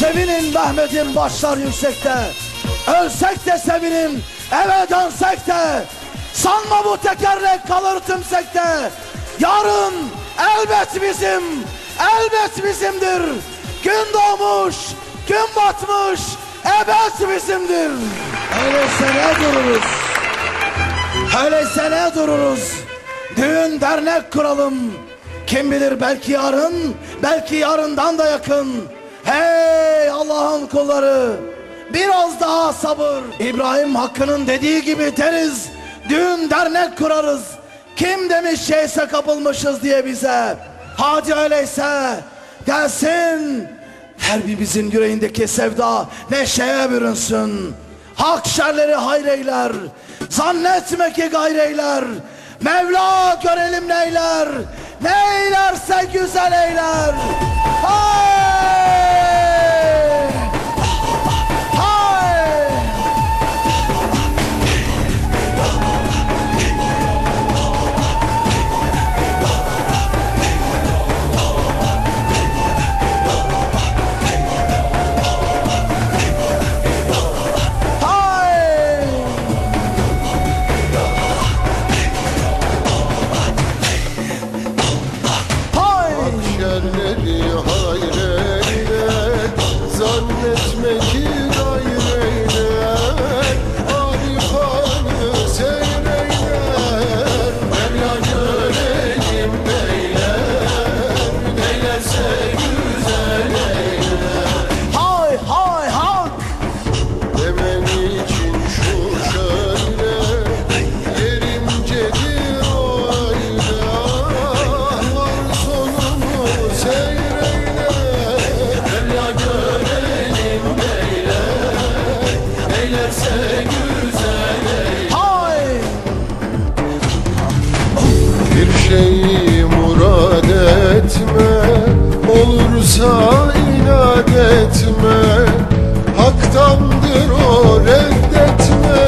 Sevinin Mehmet'in başlar yüksekte. Ölsek de sevinin, eve dönsek de. Sanma bu tekerlek kalır tümsekte. Yarın elbet bizim, elbet bizimdir. Gün doğmuş, gün batmış, ebed bizimdir. Öyleyse ne dururuz? Öyleyse ne dururuz? Düğün dernek kuralım. Kim bilir belki yarın, belki yarından da yakın. Hey Allah'ın kulları! Biraz daha sabır. İbrahim Hakkı'nın dediği gibi deriz. Düğün dernek kurarız. Kim demiş şeyse kapılmışız diye bize. Hadi öyleyse gelsin. Her birimizin yüreğindeki sevda neşeye bürünsün. Hak şerleri hayreyler. Zannetme ki gayreyler. Mevla görelim neyler. Neylerse güzel eyler. Olursa inat etme. Haktandır o reddetme.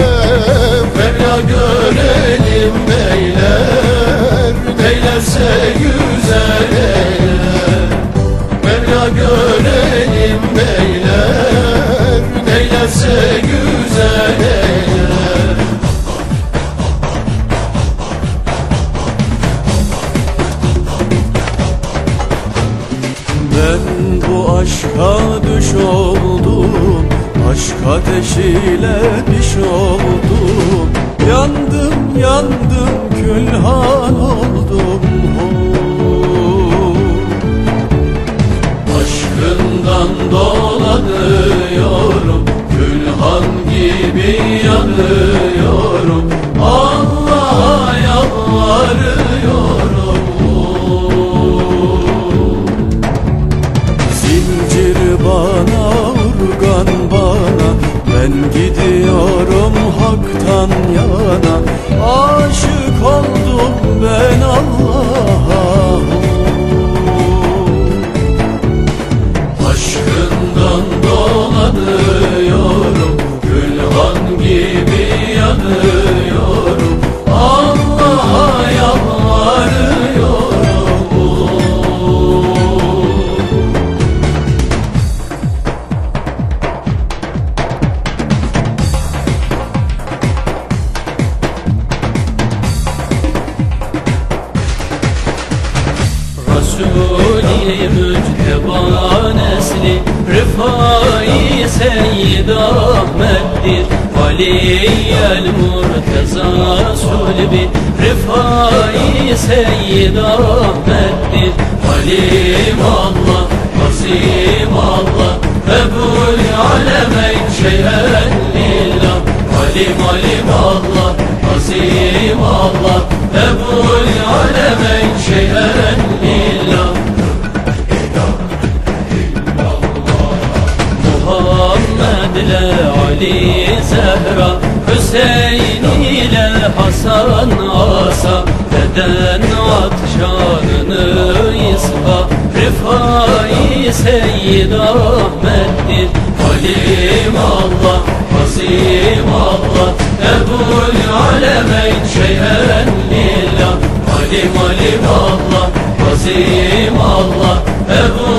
Mevla görelim beyler. Neylerse güzel eyler. Mevla görelim beyler. Neylerse güzel eyler düş oldum Aşk ateşiyle diş oldum. Yandım yandım külhan oldum. Aşkından dolanıyorum Külhan gibi yanıyorum haktan yana Aşık oldum ben Allah'a Mücteba nesli Rıfai Seyyid Ahmet'tir. Aliyyel Murteza Sulbi Rıfai Seyyid Ahmet'tir. Halim Allah, Azim Allah Ebul Alemeyn Şeyhen Lillah Halim Halim Allah, Azim Allah Ebul Hüseyin ile Hasan Asa Beden atşanını ispa Rıfai Seyyid Ahmet'tir Halim Allah, Azim Allah Ebul Alemeyn Şeyhen Lillah. Halim Halim Allah, Azim Allah Ebul